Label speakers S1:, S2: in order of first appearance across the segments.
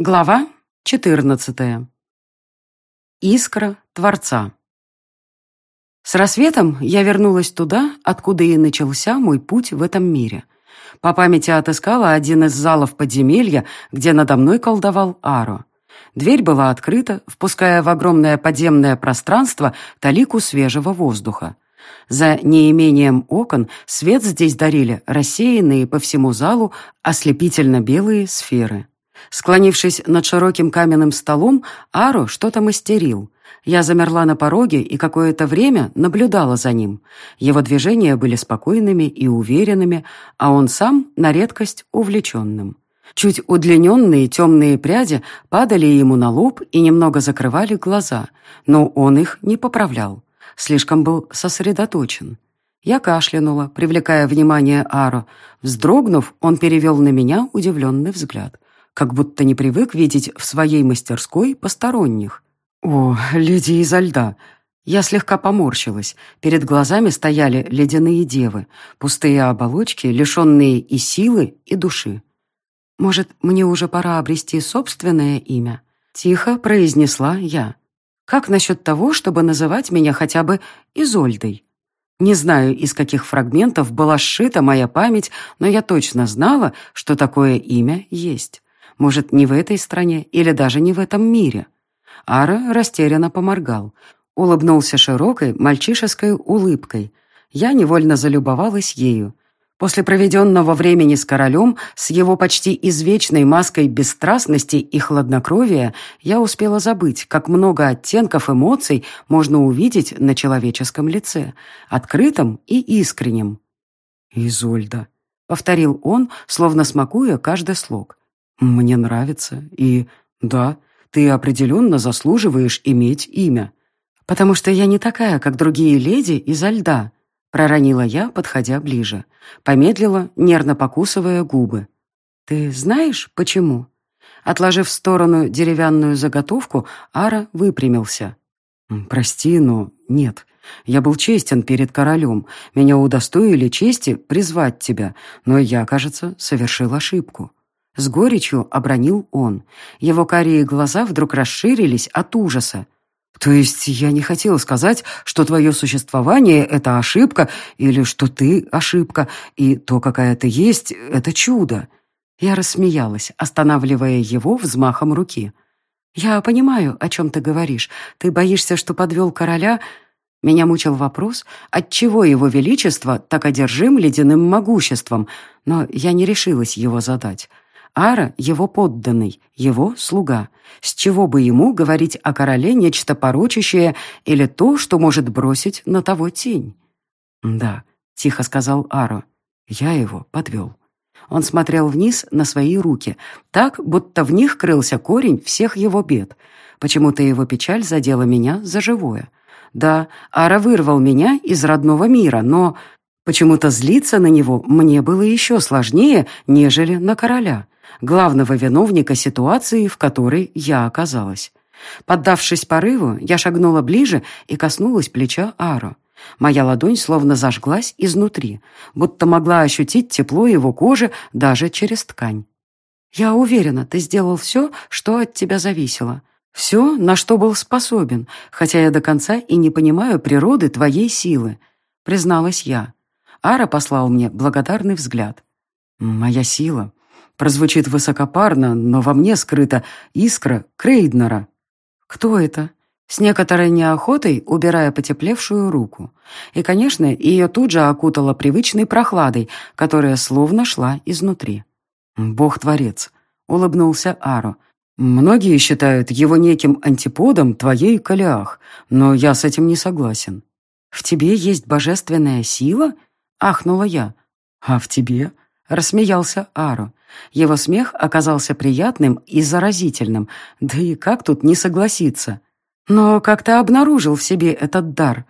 S1: Глава 14. Искра Творца. С рассветом я вернулась туда, откуда и начался мой путь в этом мире. По памяти отыскала один из залов подземелья, где надо мной колдовал Аро. Дверь была открыта, впуская в огромное подземное пространство талику свежего воздуха. За неимением окон свет здесь дарили рассеянные по всему залу ослепительно-белые сферы. Склонившись над широким каменным столом, Аро что-то мастерил. Я замерла на пороге и какое-то время наблюдала за ним. Его движения были спокойными и уверенными, а он сам, на редкость, увлеченным. Чуть удлиненные темные пряди падали ему на лоб и немного закрывали глаза, но он их не поправлял. Слишком был сосредоточен. Я кашлянула, привлекая внимание Аро. Вздрогнув, он перевел на меня удивленный взгляд как будто не привык видеть в своей мастерской посторонних. «О, леди изо льда!» Я слегка поморщилась. Перед глазами стояли ледяные девы, пустые оболочки, лишенные и силы, и души. «Может, мне уже пора обрести собственное имя?» Тихо произнесла я. «Как насчет того, чтобы называть меня хотя бы Изольдой?» Не знаю, из каких фрагментов была сшита моя память, но я точно знала, что такое имя есть. Может, не в этой стране или даже не в этом мире. Ара растерянно поморгал. Улыбнулся широкой мальчишеской улыбкой. Я невольно залюбовалась ею. После проведенного времени с королем, с его почти извечной маской бесстрастности и хладнокровия, я успела забыть, как много оттенков эмоций можно увидеть на человеческом лице, открытом и искреннем. «Изольда», — повторил он, словно смакуя каждый слог. «Мне нравится, и да, ты определенно заслуживаешь иметь имя». «Потому что я не такая, как другие леди изо льда», — проронила я, подходя ближе. Помедлила, нервно покусывая губы. «Ты знаешь, почему?» Отложив в сторону деревянную заготовку, Ара выпрямился. «Прости, но нет. Я был честен перед королем. Меня удостоили чести призвать тебя, но я, кажется, совершил ошибку. С горечью обронил он. Его карие глаза вдруг расширились от ужаса. «То есть я не хотел сказать, что твое существование — это ошибка, или что ты — ошибка, и то, какая ты есть — это чудо?» Я рассмеялась, останавливая его взмахом руки. «Я понимаю, о чем ты говоришь. Ты боишься, что подвел короля...» Меня мучил вопрос, отчего его величество так одержим ледяным могуществом, но я не решилась его задать. Ара — его подданный, его слуга. С чего бы ему говорить о короле нечто порочащее или то, что может бросить на того тень? «Да», — тихо сказал Ара, — «я его подвел». Он смотрел вниз на свои руки, так, будто в них крылся корень всех его бед. Почему-то его печаль задела меня за живое. Да, Ара вырвал меня из родного мира, но почему-то злиться на него мне было еще сложнее, нежели на короля главного виновника ситуации, в которой я оказалась. Поддавшись порыву, я шагнула ближе и коснулась плеча Аро. Моя ладонь словно зажглась изнутри, будто могла ощутить тепло его кожи даже через ткань. «Я уверена, ты сделал все, что от тебя зависело. Все, на что был способен, хотя я до конца и не понимаю природы твоей силы», — призналась я. Ара послал мне благодарный взгляд. «Моя сила Прозвучит высокопарно, но во мне скрыта искра Крейднера. Кто это? С некоторой неохотой, убирая потеплевшую руку. И, конечно, ее тут же окутала привычной прохладой, которая словно шла изнутри. «Бог-творец», — улыбнулся Аро. «Многие считают его неким антиподом твоей Калиах, но я с этим не согласен». «В тебе есть божественная сила?» — ахнула я. «А в тебе?» — рассмеялся Аро. Его смех оказался приятным и заразительным, да и как тут не согласиться? Но как то обнаружил в себе этот дар?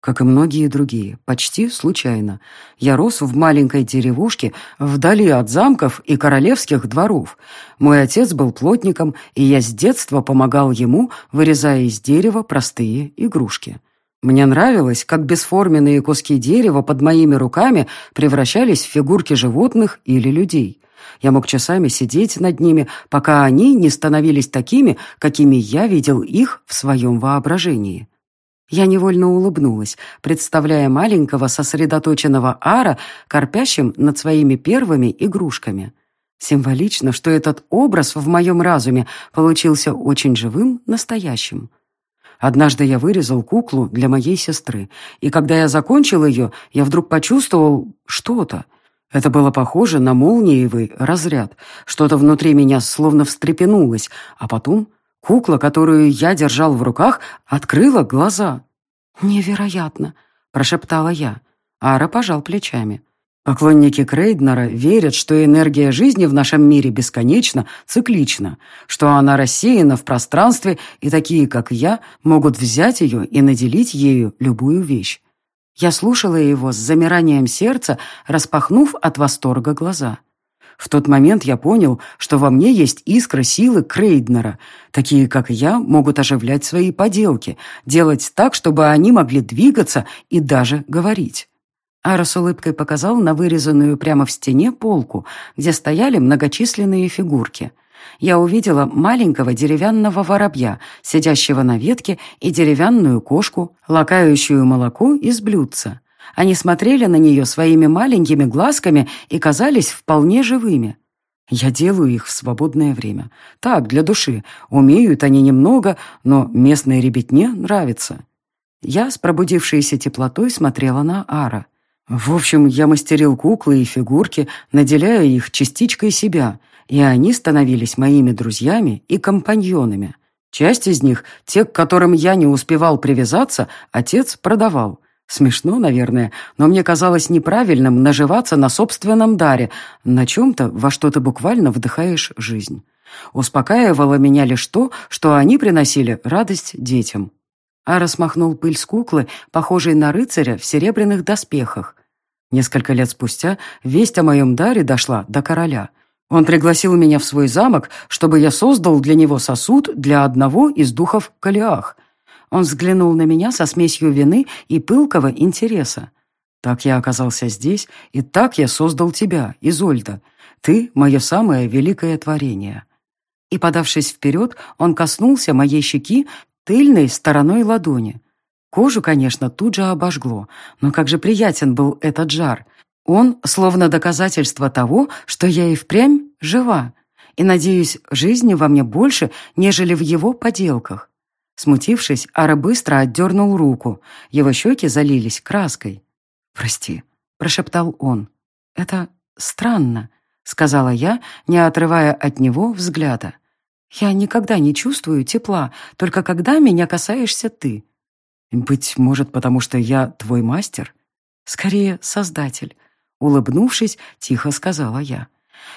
S1: Как и многие другие, почти случайно. Я рос в маленькой деревушке, вдали от замков и королевских дворов. Мой отец был плотником, и я с детства помогал ему, вырезая из дерева простые игрушки. Мне нравилось, как бесформенные куски дерева под моими руками превращались в фигурки животных или людей. Я мог часами сидеть над ними, пока они не становились такими, какими я видел их в своем воображении. Я невольно улыбнулась, представляя маленького сосредоточенного Ара, корпящим над своими первыми игрушками. Символично, что этот образ в моем разуме получился очень живым, настоящим. Однажды я вырезал куклу для моей сестры, и когда я закончил ее, я вдруг почувствовал что-то. Это было похоже на молниевый разряд. Что-то внутри меня словно встрепенулось, а потом кукла, которую я держал в руках, открыла глаза. «Невероятно!» — прошептала я. Ара пожал плечами. Поклонники Крейднера верят, что энергия жизни в нашем мире бесконечна, циклична, что она рассеяна в пространстве, и такие, как я, могут взять ее и наделить ею любую вещь. Я слушала его с замиранием сердца, распахнув от восторга глаза. В тот момент я понял, что во мне есть искра силы Крейднера. Такие, как я, могут оживлять свои поделки, делать так, чтобы они могли двигаться и даже говорить. Ара с улыбкой показал на вырезанную прямо в стене полку, где стояли многочисленные фигурки. Я увидела маленького деревянного воробья, сидящего на ветке, и деревянную кошку, лакающую молоко из блюдца. Они смотрели на нее своими маленькими глазками и казались вполне живыми. Я делаю их в свободное время. Так, для души. Умеют они немного, но местной ребятне нравится. Я с пробудившейся теплотой смотрела на Ара. В общем, я мастерил куклы и фигурки, наделяя их частичкой себя, и они становились моими друзьями и компаньонами. Часть из них, те, к которым я не успевал привязаться, отец продавал. Смешно, наверное, но мне казалось неправильным наживаться на собственном даре, на чем-то, во что ты буквально вдыхаешь жизнь. Успокаивало меня лишь то, что они приносили радость детям. Ара смахнул пыль с куклы, похожей на рыцаря в серебряных доспехах. Несколько лет спустя весть о моем даре дошла до короля. Он пригласил меня в свой замок, чтобы я создал для него сосуд для одного из духов Калиах. Он взглянул на меня со смесью вины и пылкого интереса. Так я оказался здесь, и так я создал тебя, Изольда. Ты — мое самое великое творение». И, подавшись вперед, он коснулся моей щеки тыльной стороной ладони. Кожу, конечно, тут же обожгло, но как же приятен был этот жар. Он словно доказательство того, что я и впрямь жива. И, надеюсь, жизни во мне больше, нежели в его поделках. Смутившись, Ара быстро отдернул руку. Его щеки залились краской. «Прости», — прошептал он. «Это странно», — сказала я, не отрывая от него взгляда. «Я никогда не чувствую тепла, только когда меня касаешься ты. Быть может, потому что я твой мастер? Скорее, создатель. Улыбнувшись, тихо сказала я.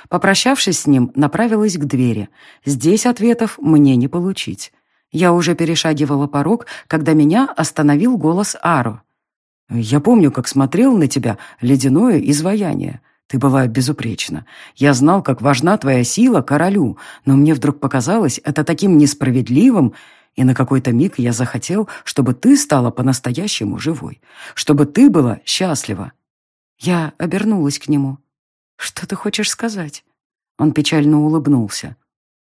S1: Попрощавшись с ним, направилась к двери. Здесь ответов мне не получить. Я уже перешагивала порог, когда меня остановил голос Ару. «Я помню, как смотрел на тебя ледяное изваяние. Ты была безупречна. Я знал, как важна твоя сила королю, но мне вдруг показалось это таким несправедливым, и на какой-то миг я захотел, чтобы ты стала по-настоящему живой, чтобы ты была счастлива. Я обернулась к нему. «Что ты хочешь сказать?» Он печально улыбнулся.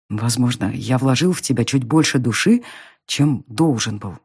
S1: «Возможно, я вложил в тебя чуть больше души, чем должен был».